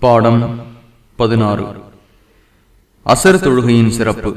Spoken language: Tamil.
பாடம் பதினாறு. அசர் தொழுகையின் சிறப்பு.